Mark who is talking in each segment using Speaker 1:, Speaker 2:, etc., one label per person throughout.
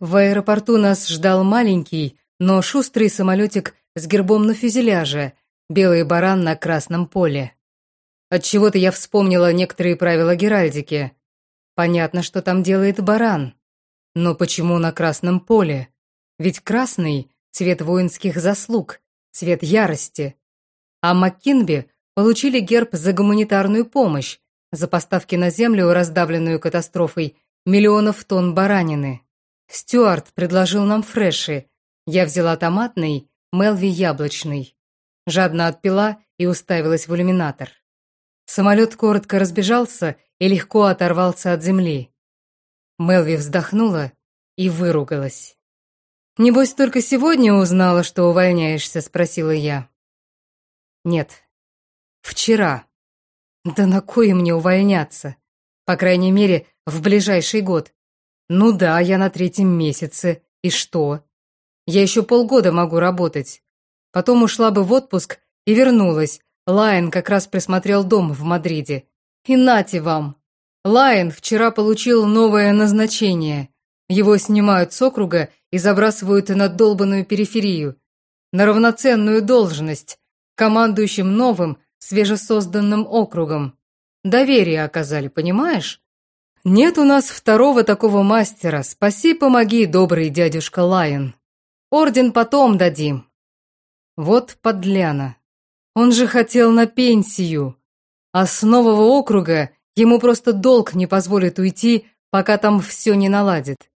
Speaker 1: В аэропорту нас ждал маленький, но шустрый самолетик с гербом на фюзеляже, белый баран на красном поле. Отчего-то я вспомнила некоторые правила геральдики. Понятно, что там делает баран. Но почему на красном поле? Ведь красный — цвет воинских заслуг, цвет ярости. А Маккинби получили герб за гуманитарную помощь, за поставки на землю, раздавленную катастрофой, миллионов тонн баранины. Стюарт предложил нам фреши. Я взяла томатный, Мелви яблочный. Жадно отпила и уставилась в иллюминатор. Самолет коротко разбежался и легко оторвался от земли. Мелви вздохнула и выругалась. «Небось, только сегодня узнала, что увольняешься?» — спросила я. «Нет, вчера. Да на кое мне увольняться? По крайней мере, в ближайший год. Ну да, я на третьем месяце. И что? Я еще полгода могу работать. Потом ушла бы в отпуск и вернулась. Лайон как раз присмотрел дом в Мадриде. И нате вам! Лайон вчера получил новое назначение. Его снимают с округа и забрасывают на долбанную периферию, на равноценную должность, командующим новым, свежесозданным округом. Доверие оказали, понимаешь? Нет у нас второго такого мастера. Спаси, помоги, добрый дядюшка Лайон. Орден потом дадим. Вот подляна. Он же хотел на пенсию. А с нового округа ему просто долг не позволит уйти, пока там все не наладит.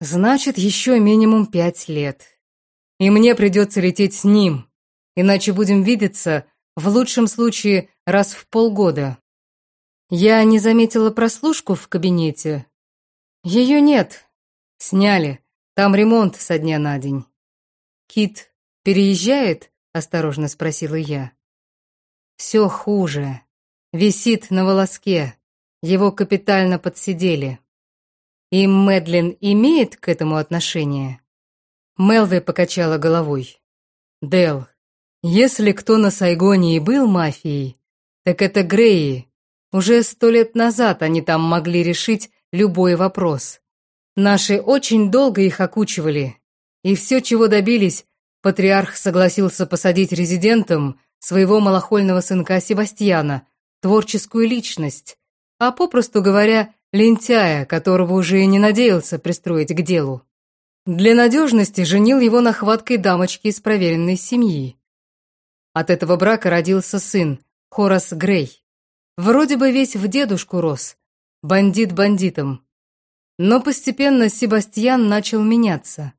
Speaker 1: Значит, еще минимум пять лет. И мне придется лететь с ним, иначе будем видеться, в лучшем случае, раз в полгода. Я не заметила прослушку в кабинете. Ее нет. Сняли. Там ремонт со дня на день. Кит переезжает? Осторожно спросила я. Все хуже. Висит на волоске. Его капитально подсидели. И Мэдлин имеет к этому отношение? Мелви покачала головой. Дел, если кто на Сайгоне и был мафией, так это Греи. Уже сто лет назад они там могли решить любой вопрос. Наши очень долго их окучивали. И все, чего добились, патриарх согласился посадить резидентом своего малохольного сынка Себастьяна, творческую личность, а попросту говоря, лентяя, которого уже и не надеялся пристроить к делу. Для надежности женил его на хваткой дамочке из проверенной семьи. От этого брака родился сын, Хорас Грей. Вроде бы весь в дедушку рос, бандит бандитом. Но постепенно Себастьян начал меняться.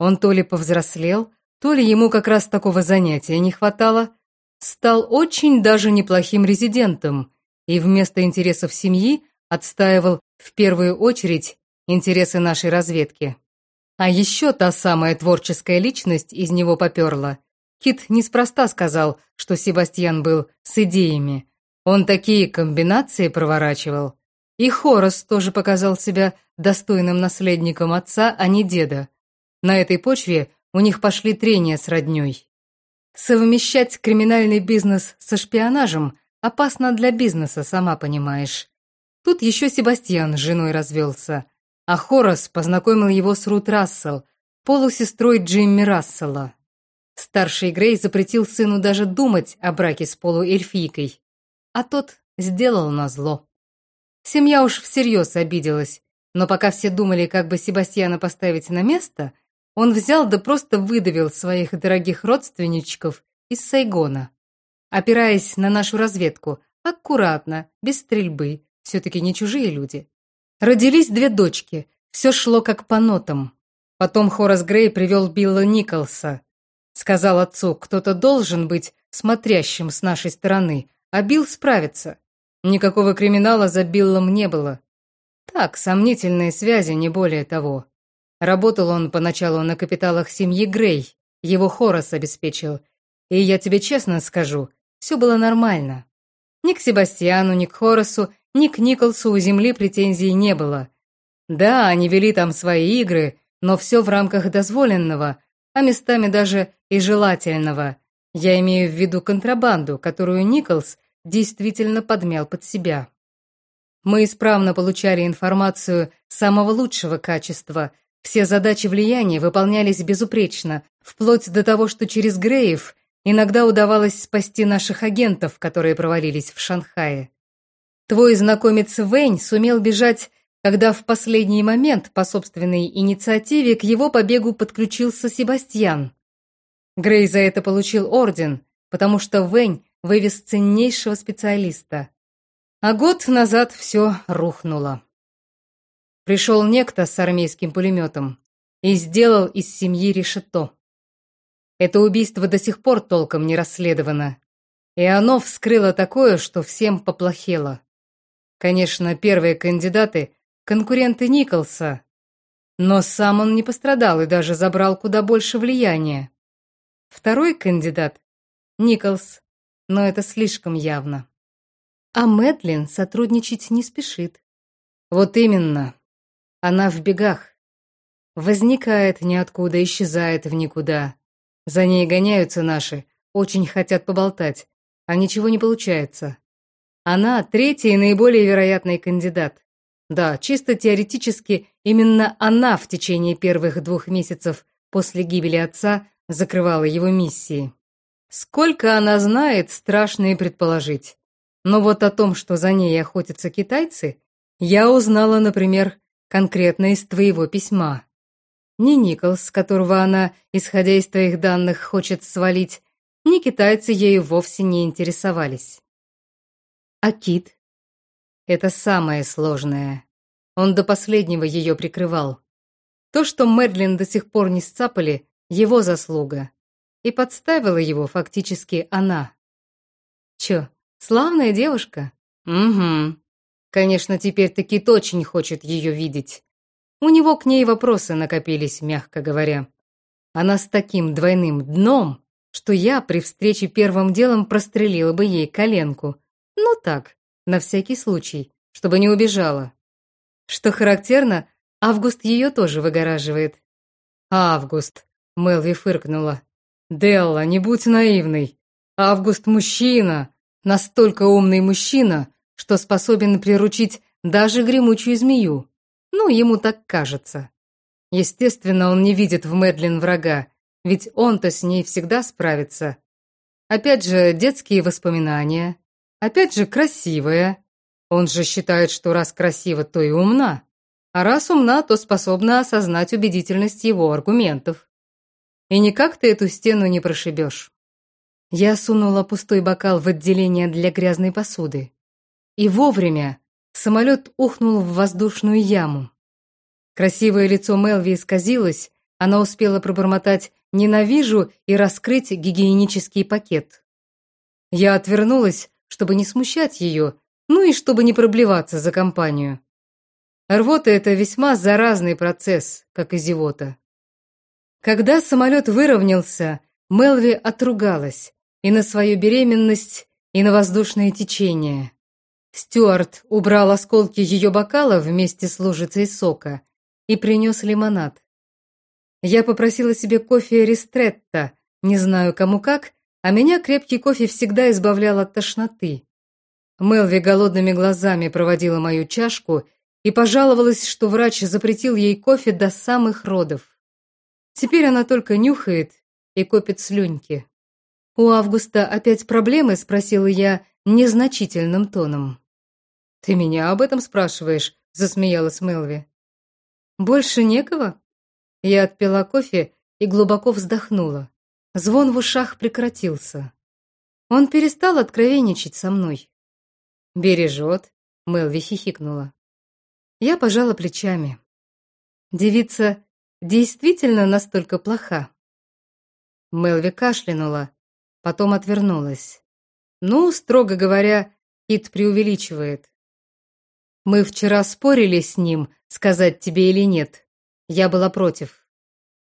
Speaker 1: Он то ли повзрослел, то ли ему как раз такого занятия не хватало, стал очень даже неплохим резидентом и вместо интересов семьи отстаивал в первую очередь интересы нашей разведки. А еще та самая творческая личность из него поперла. Кит неспроста сказал, что Себастьян был с идеями. Он такие комбинации проворачивал. И Хорос тоже показал себя достойным наследником отца, а не деда. На этой почве у них пошли трения с роднёй. Совмещать криминальный бизнес со шпионажем опасно для бизнеса, сама понимаешь. Тут еще Себастьян с женой развелся, а Хорас познакомил его с Рут Рассел, полусестрой Джимми Рассела. Старший Грей запретил сыну даже думать о браке с полуэльфийкой, а тот сделал назло. Семья уж всерьез обиделась, но пока все думали, как бы Себастьяна поставить на место, он взял да просто выдавил своих дорогих родственничков из Сайгона. Опираясь на нашу разведку, аккуратно, без стрельбы, все-таки не чужие люди. Родились две дочки, все шло как по нотам. Потом Хорас Грей привел Билла Николса. Сказал отцу, кто-то должен быть смотрящим с нашей стороны, а Билл справится. Никакого криминала за Биллом не было. Так, сомнительные связи, не более того. Работал он поначалу на капиталах семьи Грей, его Хорас обеспечил. И я тебе честно скажу, все было нормально. Ни к Себастьяну, ни к Хорасу ни к Николсу у земли претензий не было. Да, они вели там свои игры, но все в рамках дозволенного, а местами даже и желательного. Я имею в виду контрабанду, которую Николс действительно подмял под себя. Мы исправно получали информацию самого лучшего качества, Все задачи влияния выполнялись безупречно, вплоть до того, что через Греев иногда удавалось спасти наших агентов, которые провалились в Шанхае. Твой знакомец Вэнь сумел бежать, когда в последний момент по собственной инициативе к его побегу подключился Себастьян. Грей за это получил орден, потому что Вэнь вывез ценнейшего специалиста. А год назад все рухнуло. Пришел некто с армейским пулеметом и сделал из семьи решето. Это убийство до сих пор толком не расследовано, и оно вскрыло такое, что всем поплохело. Конечно, первые кандидаты – конкуренты Николса, но сам он не пострадал и даже забрал куда больше влияния. Второй кандидат – Николс, но это слишком явно. А Мэдлин сотрудничать не спешит. Вот именно. Она в бегах. Возникает ниоткуда, исчезает в никуда. За ней гоняются наши, очень хотят поболтать, а ничего не получается. Она третий и наиболее вероятный кандидат. Да, чисто теоретически, именно она в течение первых двух месяцев после гибели отца закрывала его миссии. Сколько она знает, страшно и предположить. Но вот о том, что за ней охотятся китайцы, я узнала, например, конкретно из твоего письма. Ни Николс, которого она, исходя из твоих данных, хочет свалить, ни китайцы ею вовсе не интересовались. А Кит? Это самое сложное. Он до последнего ее прикрывал. То, что Мэдлин до сих пор не сцапали, его заслуга. И подставила его фактически она. Чё, славная девушка? Угу. Конечно, теперь-то Кит очень хочет ее видеть. У него к ней вопросы накопились, мягко говоря. Она с таким двойным дном, что я при встрече первым делом прострелила бы ей коленку. Ну так, на всякий случай, чтобы не убежала. Что характерно, Август ее тоже выгораживает. «Август», — Мелви фыркнула. «Делла, не будь наивной. Август мужчина, настолько умный мужчина, что способен приручить даже гремучую змею. Ну, ему так кажется. Естественно, он не видит в Мэдлин врага, ведь он-то с ней всегда справится. Опять же, детские воспоминания. Опять же, красивая. Он же считает, что раз красива, то и умна. А раз умна, то способна осознать убедительность его аргументов. И никак ты эту стену не прошибешь. Я сунула пустой бокал в отделение для грязной посуды. И вовремя самолет ухнул в воздушную яму. Красивое лицо Мелви исказилось, она успела пробормотать «ненавижу» и раскрыть гигиенический пакет. Я отвернулась, чтобы не смущать ее, ну и чтобы не проблеваться за компанию. Рвота – это весьма заразный процесс, как и зевота. Когда самолет выровнялся, Мелви отругалась и на свою беременность, и на воздушное течение. Стюарт убрал осколки ее бокала вместе с лужицей сока и принес лимонад. Я попросила себе кофе ристретто, не знаю кому как, а меня крепкий кофе всегда избавлял от тошноты. Мелви голодными глазами проводила мою чашку и пожаловалась, что врач запретил ей кофе до самых родов. Теперь она только нюхает и копит слюньки. «У Августа опять проблемы?» – спросила я незначительным тоном. «Ты меня об этом спрашиваешь?» — засмеялась Мелви. «Больше некого?» Я отпила кофе и глубоко вздохнула. Звон в ушах прекратился. Он перестал откровенничать со мной. «Бережет», — Мелви хихикнула. Я пожала плечами. Девица действительно настолько плоха. Мелви кашлянула, потом отвернулась. Ну, строго говоря, Кит преувеличивает. Мы вчера спорили с ним, сказать тебе или нет. Я была против.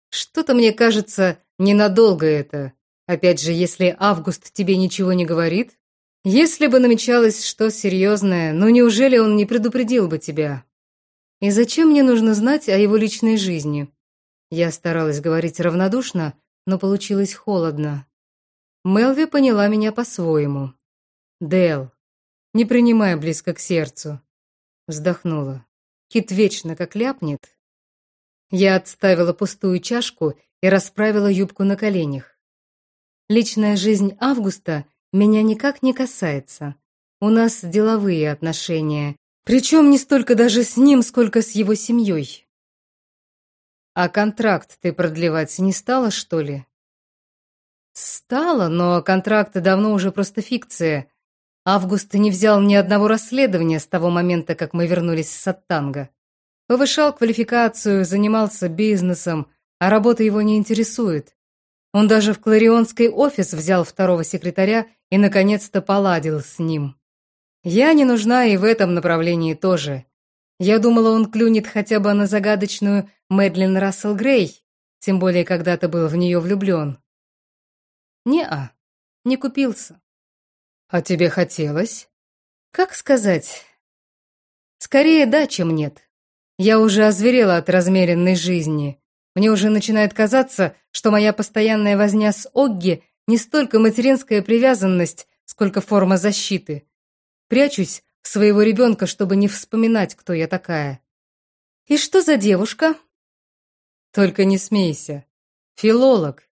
Speaker 1: Что-то мне кажется, ненадолго это. Опять же, если Август тебе ничего не говорит, если бы намечалось что серьезное, ну неужели он не предупредил бы тебя? И зачем мне нужно знать о его личной жизни? Я старалась говорить равнодушно, но получилось холодно. Мелви поняла меня по-своему. Дэл, не принимай близко к сердцу. Вздохнула. Кит вечно как ляпнет. Я отставила пустую чашку и расправила юбку на коленях. Личная жизнь Августа меня никак не касается. У нас деловые отношения, причем не столько даже с ним, сколько с его семьей. А контракт ты продлевать не стала, что ли? Стало, но контракт давно уже просто фикция. Август не взял ни одного расследования с того момента, как мы вернулись с Саттанга. Повышал квалификацию, занимался бизнесом, а работа его не интересует. Он даже в Кларионский офис взял второго секретаря и, наконец-то, поладил с ним. Я не нужна и в этом направлении тоже. Я думала, он клюнет хотя бы на загадочную Мэдлин Рассел Грей, тем более когда-то был в нее влюблен. Не-а, не купился. А тебе хотелось? Как сказать? Скорее да, чем нет. Я уже озверела от размеренной жизни. Мне уже начинает казаться, что моя постоянная возня с Огги не столько материнская привязанность, сколько форма защиты. Прячусь своего ребенка, чтобы не вспоминать, кто я такая. И что за девушка? Только не смейся. Филолог.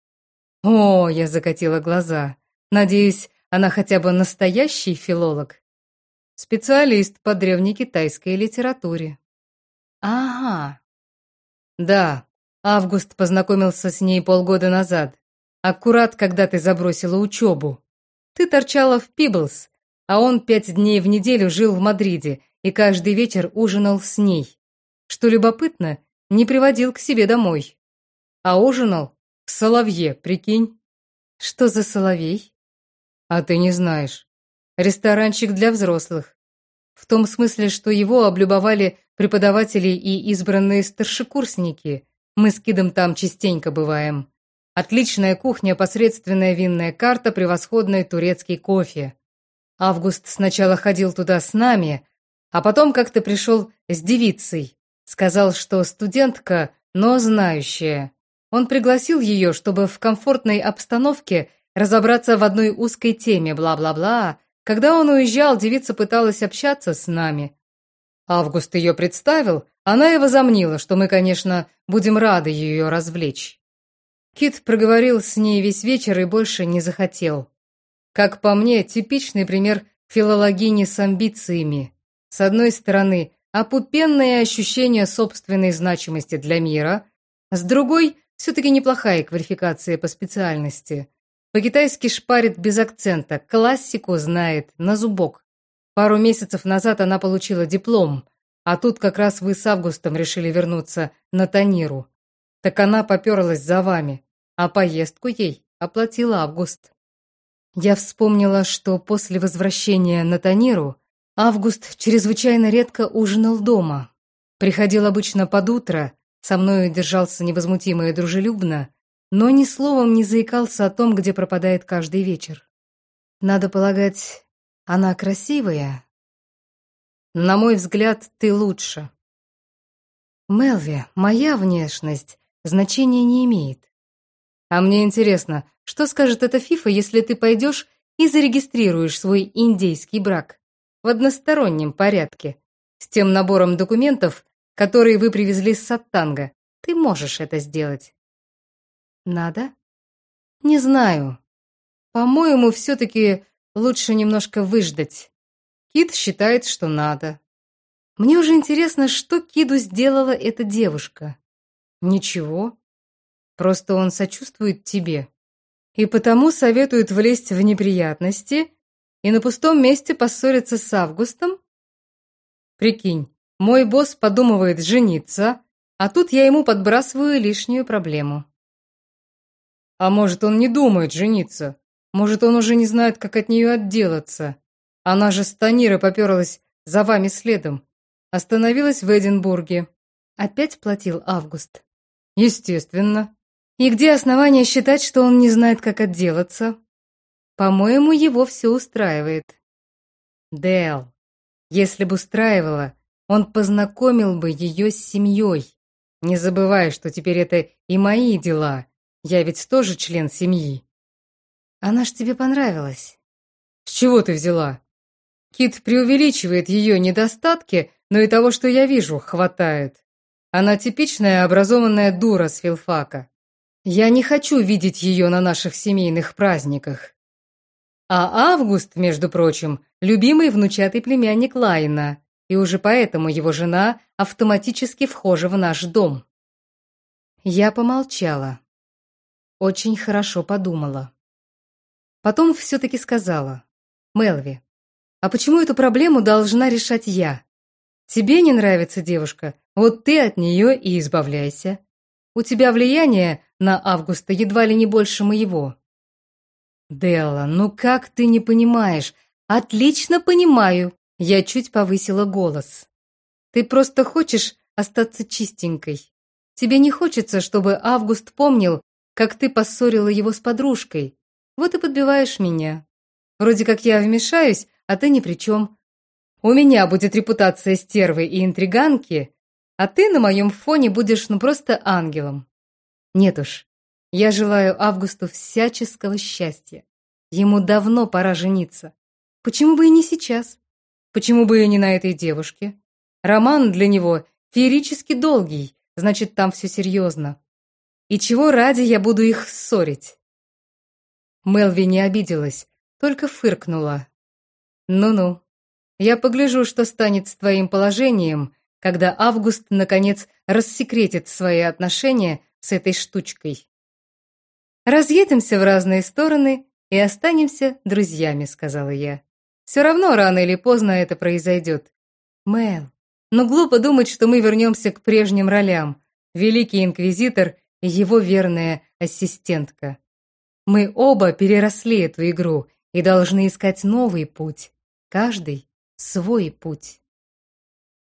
Speaker 1: О, я закатила глаза. Надеюсь, она хотя бы настоящий филолог. Специалист по древнекитайской литературе. Ага. Да, Август познакомился с ней полгода назад. Аккурат, когда ты забросила учебу. Ты торчала в Пиблс, а он пять дней в неделю жил в Мадриде и каждый вечер ужинал с ней. Что любопытно, не приводил к себе домой. А ужинал в Соловье, прикинь? Что за Соловей? А ты не знаешь. Ресторанчик для взрослых. В том смысле, что его облюбовали преподаватели и избранные старшекурсники. Мы с Кидом там частенько бываем. Отличная кухня, посредственная винная карта, превосходный турецкий кофе. Август сначала ходил туда с нами, а потом как-то пришел с девицей. Сказал, что студентка, но знающая. Он пригласил ее, чтобы в комфортной обстановке разобраться в одной узкой теме, бла-бла-бла. Когда он уезжал, девица пыталась общаться с нами. Август ее представил, она и возомнила, что мы, конечно, будем рады ее развлечь. Кит проговорил с ней весь вечер и больше не захотел. Как по мне, типичный пример филологини с амбициями. С одной стороны, опупенное ощущение собственной значимости для мира, с другой все-таки неплохая квалификация по специальности. По-китайски шпарит без акцента, классику знает, на зубок. Пару месяцев назад она получила диплом, а тут как раз вы с Августом решили вернуться на Таниру. Так она поперлась за вами, а поездку ей оплатил Август. Я вспомнила, что после возвращения на Таниру Август чрезвычайно редко ужинал дома. Приходил обычно под утро, со мною держался невозмутимо и дружелюбно, но ни словом не заикался о том, где пропадает каждый вечер. Надо полагать, она красивая? На мой взгляд, ты лучше. Мелви, моя внешность значения не имеет. А мне интересно, что скажет эта фифа, если ты пойдешь и зарегистрируешь свой индейский брак в одностороннем порядке, с тем набором документов, которые вы привезли с Саттанга. Ты можешь это сделать. Надо? Не знаю. По-моему, все-таки лучше немножко выждать. Кит считает, что надо. Мне уже интересно, что Киду сделала эта девушка. Ничего. Просто он сочувствует тебе. И потому советует влезть в неприятности и на пустом месте поссориться с Августом? Прикинь, мой босс подумывает жениться, а тут я ему подбрасываю лишнюю проблему. А может, он не думает жениться? Может, он уже не знает, как от нее отделаться? Она же с Танирой поперлась за вами следом. Остановилась в Эдинбурге. Опять платил Август. Естественно. И где основания считать, что он не знает, как отделаться? По-моему, его все устраивает. Дэл, если бы устраивало, он познакомил бы ее с семьей. Не забывай, что теперь это и мои дела. Я ведь тоже член семьи. Она ж тебе понравилась. С чего ты взяла? Кит преувеличивает ее недостатки, но и того, что я вижу, хватает. Она типичная образованная дура с филфака. Я не хочу видеть ее на наших семейных праздниках. А Август, между прочим, любимый внучатый племянник Лайна, и уже поэтому его жена автоматически вхожа в наш дом. Я помолчала. Очень хорошо подумала. Потом все-таки сказала. «Мелви, а почему эту проблему должна решать я? Тебе не нравится девушка, вот ты от нее и избавляйся. У тебя влияние на Августа едва ли не больше моего». «Делла, ну как ты не понимаешь? Отлично понимаю!» Я чуть повысила голос. «Ты просто хочешь остаться чистенькой. Тебе не хочется, чтобы Август помнил, как ты поссорила его с подружкой. Вот и подбиваешь меня. Вроде как я вмешаюсь, а ты ни при чем. У меня будет репутация стервы и интриганки, а ты на моем фоне будешь ну просто ангелом. Нет уж, я желаю Августу всяческого счастья. Ему давно пора жениться. Почему бы и не сейчас? Почему бы и не на этой девушке? Роман для него феерически долгий, значит, там все серьезно. И чего ради я буду их ссорить? Мелви не обиделась, только фыркнула. Ну-ну, я погляжу, что станет с твоим положением, когда Август, наконец, рассекретит свои отношения с этой штучкой. Разъедемся в разные стороны и останемся друзьями, сказала я. Все равно рано или поздно это произойдет. Мэл, но глупо думать, что мы вернемся к прежним ролям. Великий инквизитор и его верная ассистентка. Мы оба переросли эту игру и должны искать новый путь. Каждый свой путь.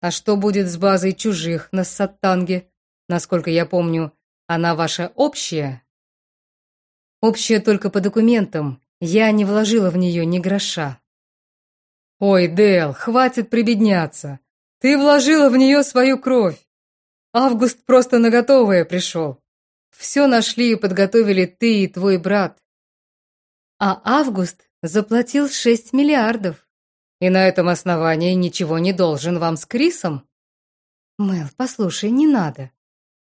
Speaker 1: А что будет с базой чужих на Саттанге? Насколько я помню, она ваша общая? Общая только по документам. Я не вложила в нее ни гроша. Ой, Дэл, хватит прибедняться. Ты вложила в нее свою кровь. Август просто на готовое пришел. Все нашли и подготовили ты и твой брат. А Август заплатил шесть миллиардов. И на этом основании ничего не должен вам с Крисом? Мэл, послушай, не надо.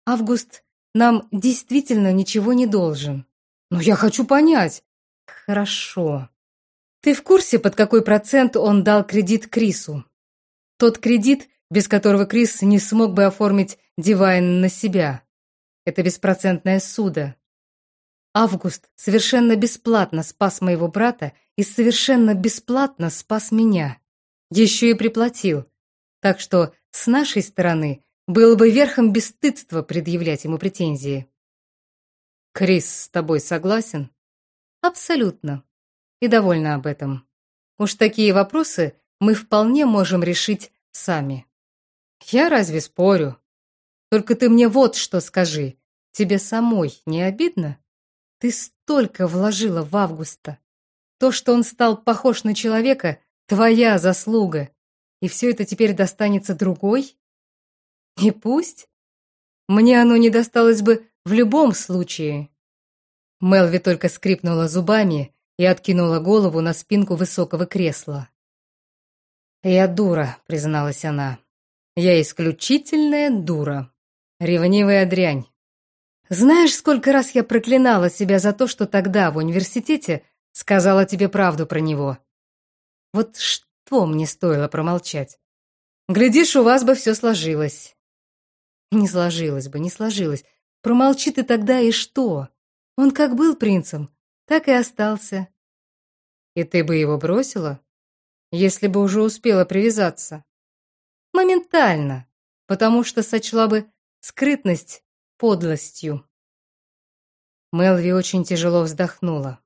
Speaker 1: Август нам действительно ничего не должен. Но я хочу понять. Хорошо. Ты в курсе, под какой процент он дал кредит Крису? Тот кредит, без которого Крис не смог бы оформить Дивайн на себя. Это беспроцентное суда. Август совершенно бесплатно спас моего брата и совершенно бесплатно спас меня. Еще и приплатил. Так что с нашей стороны было бы верхом бесстыдства предъявлять ему претензии. Крис с тобой согласен? Абсолютно. И довольна об этом. Уж такие вопросы мы вполне можем решить сами. Я разве спорю? Только ты мне вот что скажи. Тебе самой не обидно? Ты столько вложила в Августа. То, что он стал похож на человека, твоя заслуга. И все это теперь достанется другой? И пусть. Мне оно не досталось бы в любом случае. Мелви только скрипнула зубами и откинула голову на спинку высокого кресла. «Я дура», — призналась она. «Я исключительная дура. Ревнивая дрянь. Знаешь, сколько раз я проклинала себя за то, что тогда в университете сказала тебе правду про него? Вот что мне стоило промолчать? Глядишь, у вас бы все сложилось. Не сложилось бы, не сложилось. Промолчи ты тогда и что? Он как был принцем, так и остался. И ты бы его бросила, если бы уже успела привязаться? Моментально, потому что сочла бы скрытность подлостью. Мелви очень тяжело вздохнула.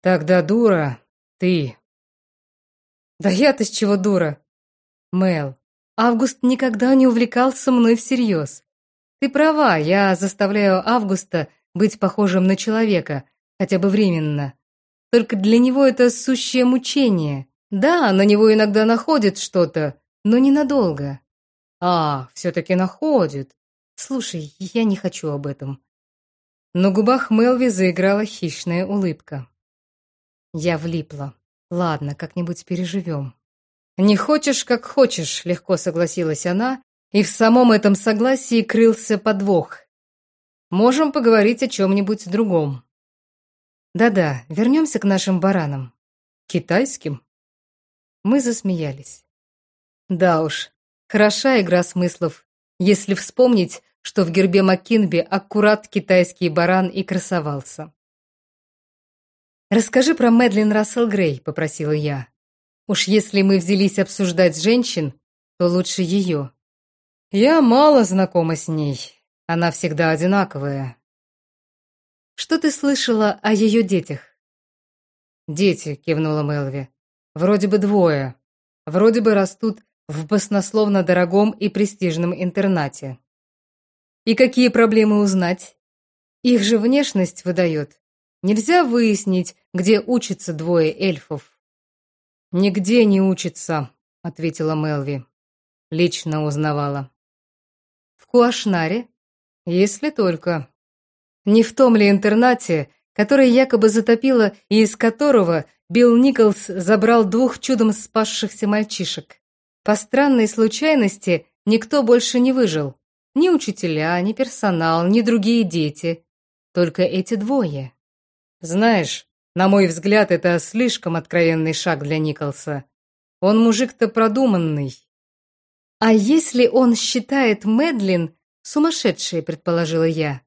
Speaker 1: «Тогда дура ты». «Да я-то с чего дура?» «Мел, Август никогда не увлекался мной всерьез. Ты права, я заставляю Августа быть похожим на человека, хотя бы временно. Только для него это сущее мучение. Да, на него иногда находит что-то, но ненадолго. А, все-таки находит. Слушай, я не хочу об этом. На губах Мелви заиграла хищная улыбка. Я влипла. Ладно, как-нибудь переживем. Не хочешь, как хочешь, легко согласилась она И в самом этом согласии крылся подвох. Можем поговорить о чем-нибудь другом. Да-да, вернемся к нашим баранам. Китайским? Мы засмеялись. Да уж, хороша игра смыслов, если вспомнить, что в гербе Маккинби аккурат китайский баран и красовался. «Расскажи про Мэдлин Рассел Грей», — попросила я. «Уж если мы взялись обсуждать женщин, то лучше ее». «Я мало знакома с ней», она всегда одинаковая. Что ты слышала о ее детях? Дети, кивнула Мелви. Вроде бы двое. Вроде бы растут в баснословно дорогом и престижном интернате. И какие проблемы узнать? Их же внешность выдает. Нельзя выяснить, где учатся двое эльфов. Нигде не учатся, ответила Мелви. Лично узнавала. В Куашнаре если только. Не в том ли интернате, который якобы затопило и из которого Билл Николс забрал двух чудом спасшихся мальчишек. По странной случайности никто больше не выжил. Ни учителя, ни персонал, ни другие дети. Только эти двое. Знаешь, на мой взгляд, это слишком откровенный шаг для Николса. Он мужик-то продуманный. А если он считает Мэдлин Сумасшедшая, предположила я.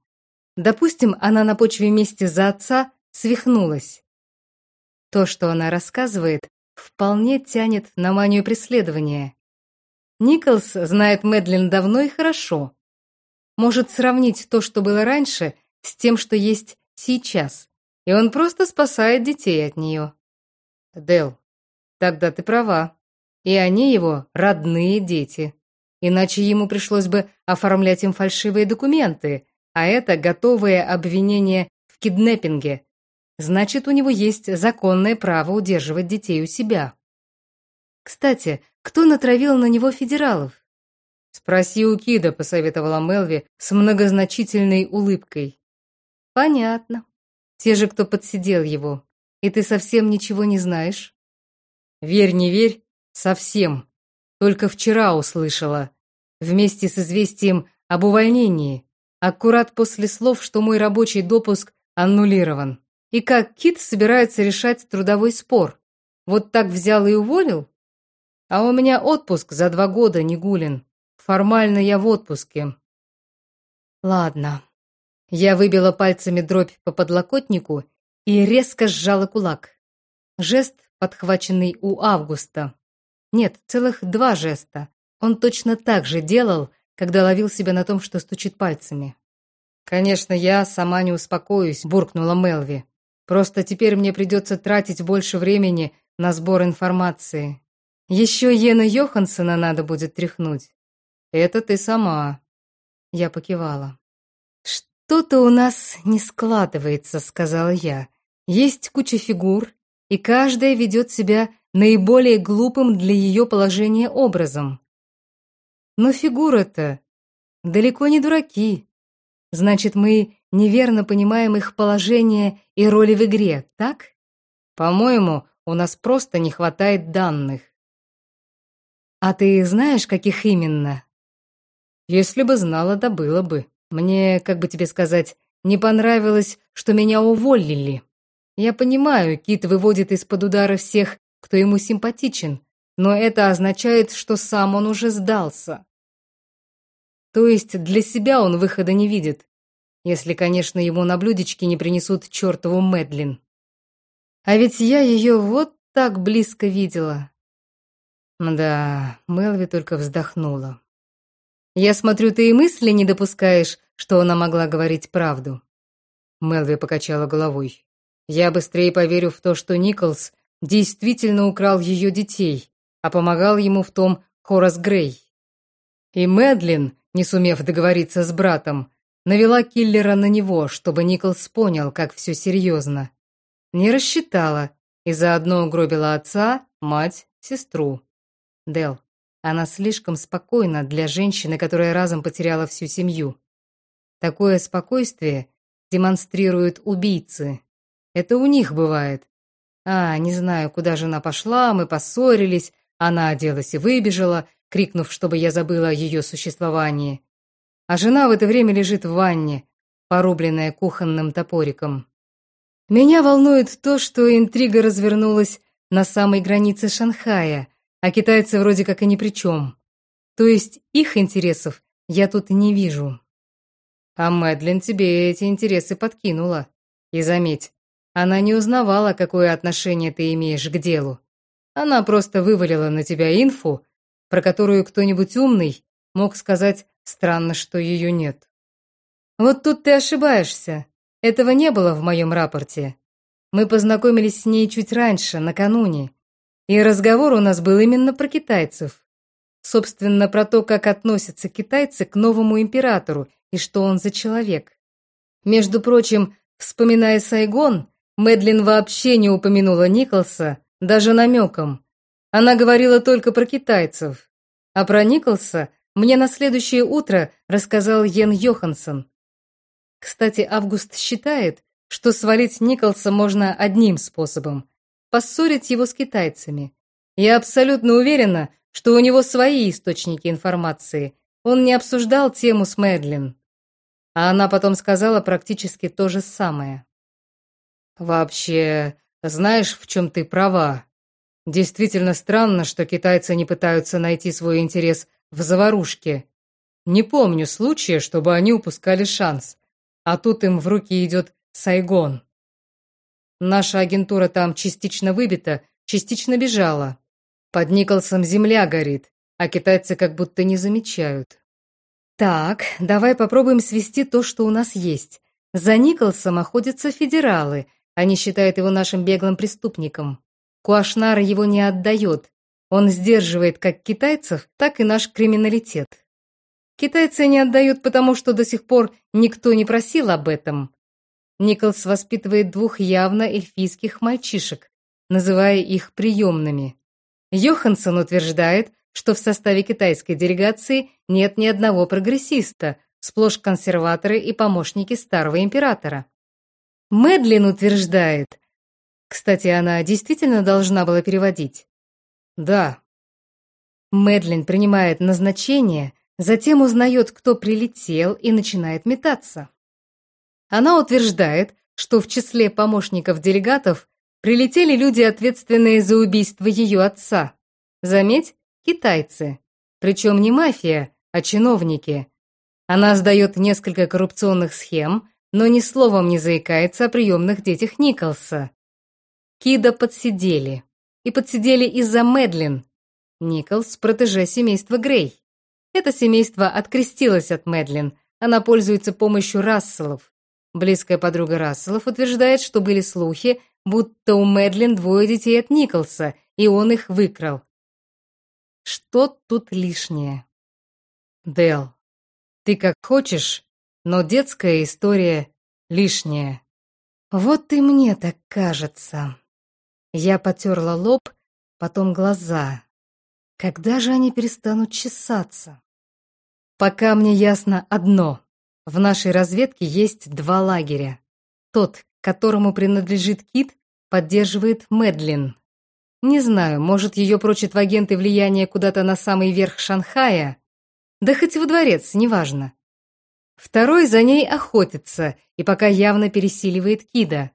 Speaker 1: Допустим, она на почве мести за отца свихнулась. То, что она рассказывает, вполне тянет на манию преследования. Николс знает Мэдлин давно и хорошо. Может сравнить то, что было раньше, с тем, что есть сейчас. И он просто спасает детей от нее. Дел, тогда ты права. И они его родные дети. Иначе ему пришлось бы оформлять им фальшивые документы, а это готовое обвинение в киднеппинге. Значит, у него есть законное право удерживать детей у себя. Кстати, кто натравил на него федералов? Спроси у Кида, посоветовала Мелви с многозначительной улыбкой. Понятно. Те же, кто подсидел его. И ты совсем ничего не знаешь? Верь, не верь, совсем. Только вчера услышала вместе с известием об увольнении, аккурат после слов, что мой рабочий допуск аннулирован. И как Кит собирается решать трудовой спор? Вот так взял и уволил? А у меня отпуск за два года, не гулин. Формально я в отпуске. Ладно. Я выбила пальцами дробь по подлокотнику и резко сжала кулак. Жест, подхваченный у Августа. Нет, целых два жеста. Он точно так же делал, когда ловил себя на том, что стучит пальцами. «Конечно, я сама не успокоюсь», — буркнула Мелви. «Просто теперь мне придется тратить больше времени на сбор информации. Еще Йена Йохансена надо будет тряхнуть. Это ты сама». Я покивала. «Что-то у нас не складывается», — сказала я. «Есть куча фигур, и каждая ведет себя наиболее глупым для ее положения образом. Но фигуры-то далеко не дураки. Значит, мы неверно понимаем их положение и роли в игре, так? По-моему, у нас просто не хватает данных. А ты знаешь, каких именно? Если бы знала, да было бы. Мне, как бы тебе сказать, не понравилось, что меня уволили. Я понимаю, Кит выводит из-под удара всех, кто ему симпатичен, но это означает, что сам он уже сдался. То есть для себя он выхода не видит, если, конечно, ему на блюдечке не принесут чертову Мэдлин. А ведь я ее вот так близко видела. Да, Мелви только вздохнула. Я смотрю, ты и мысли не допускаешь, что она могла говорить правду. Мелви покачала головой. Я быстрее поверю в то, что Николс действительно украл ее детей, а помогал ему в том Хорас Грей. И Мэдлин, не сумев договориться с братом, навела киллера на него, чтобы Николс понял, как все серьезно. Не рассчитала и заодно угробила отца, мать, сестру. Дел, она слишком спокойна для женщины, которая разом потеряла всю семью. Такое спокойствие демонстрируют убийцы. Это у них бывает, а, не знаю, куда жена пошла, мы поссорились, она оделась и выбежала, крикнув, чтобы я забыла о ее существовании. А жена в это время лежит в ванне, порубленная кухонным топориком. Меня волнует то, что интрига развернулась на самой границе Шанхая, а китайцы вроде как и ни при чем. То есть их интересов я тут не вижу. А Мэдлин тебе эти интересы подкинула. И заметь, она не узнавала, какое отношение ты имеешь к делу. Она просто вывалила на тебя инфу, про которую кто-нибудь умный мог сказать «странно, что ее нет». Вот тут ты ошибаешься. Этого не было в моем рапорте. Мы познакомились с ней чуть раньше, накануне. И разговор у нас был именно про китайцев. Собственно, про то, как относятся китайцы к новому императору и что он за человек. Между прочим, вспоминая Сайгон, Мэдлин вообще не упомянула Николса даже намеком. Она говорила только про китайцев. А про Николса мне на следующее утро рассказал Йен Йоханссон. Кстати, Август считает, что свалить Николса можно одним способом – поссорить его с китайцами. Я абсолютно уверена, что у него свои источники информации. Он не обсуждал тему с Мэдлин. А она потом сказала практически то же самое. «Вообще, знаешь, в чем ты права? Действительно странно, что китайцы не пытаются найти свой интерес в заварушке. Не помню случая, чтобы они упускали шанс. А тут им в руки идет Сайгон. Наша агентура там частично выбита, частично бежала. Под Николсом земля горит, а китайцы как будто не замечают. Так, давай попробуем свести то, что у нас есть. За Николсом охотятся федералы. Они считают его нашим беглым преступником. Куашнар его не отдает. Он сдерживает как китайцев, так и наш криминалитет. Китайцы не отдают, потому что до сих пор никто не просил об этом. Николс воспитывает двух явно эльфийских мальчишек, называя их приемными. Йоханссон утверждает, что в составе китайской делегации нет ни одного прогрессиста, сплошь консерваторы и помощники старого императора. Мэдлин утверждает, кстати, она действительно должна была переводить. Да. Мэдлин принимает назначение, затем узнает, кто прилетел и начинает метаться. Она утверждает, что в числе помощников делегатов прилетели люди, ответственные за убийство ее отца. Заметь, китайцы. Причем не мафия, а чиновники. Она сдает несколько коррупционных схем, но ни словом не заикается о приемных детях Николса. Кида подсидели. И подсидели из-за Мэдлин. Николс – протеже семейства Грей. Это семейство открестилось от Мэдлин. Она пользуется помощью Расселов. Близкая подруга Расселов утверждает, что были слухи, будто у Мэдлин двое детей от Николса, и он их выкрал. Что тут лишнее? Дел, ты как хочешь, но детская история лишняя. Вот и мне так кажется. Я потерла лоб, потом глаза. Когда же они перестанут чесаться? Пока мне ясно одно. В нашей разведке есть два лагеря. Тот, которому принадлежит Кит, поддерживает Мэдлин. Не знаю, может, ее прочат в агенты влияния куда-то на самый верх Шанхая? Да хоть во дворец, неважно. Второй за ней охотится и пока явно пересиливает Кида.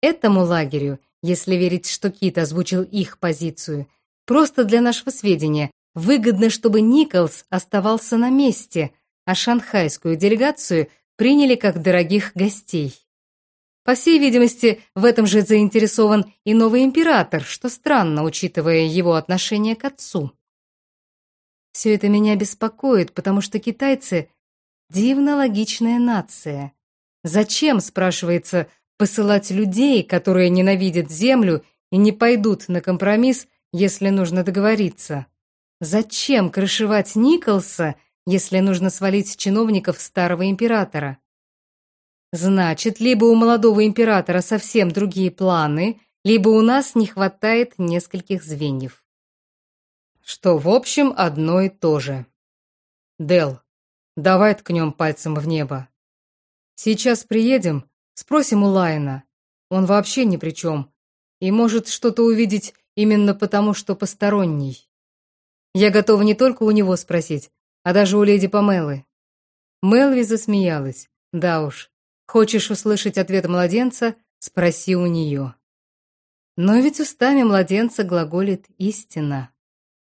Speaker 1: Этому лагерю, если верить, что Кит озвучил их позицию, просто для нашего сведения, выгодно, чтобы Николс оставался на месте, а шанхайскую делегацию приняли как дорогих гостей. По всей видимости, в этом же заинтересован и новый император, что странно, учитывая его отношение к отцу. Все это меня беспокоит, потому что китайцы – дивно логичная нация. Зачем, спрашивается, посылать людей, которые ненавидят землю и не пойдут на компромисс, если нужно договориться? Зачем крышевать Николса – если нужно свалить чиновников старого императора. Значит, либо у молодого императора совсем другие планы, либо у нас не хватает нескольких звеньев. Что, в общем, одно и то же. Дел, давай ткнем пальцем в небо. Сейчас приедем, спросим у Лайна. Он вообще ни при чем. И может что-то увидеть именно потому, что посторонний. Я готова не только у него спросить, а даже у леди Памелы. Мелви засмеялась. Да уж, хочешь услышать ответ младенца, спроси у нее. Но ведь устами младенца глаголит истина.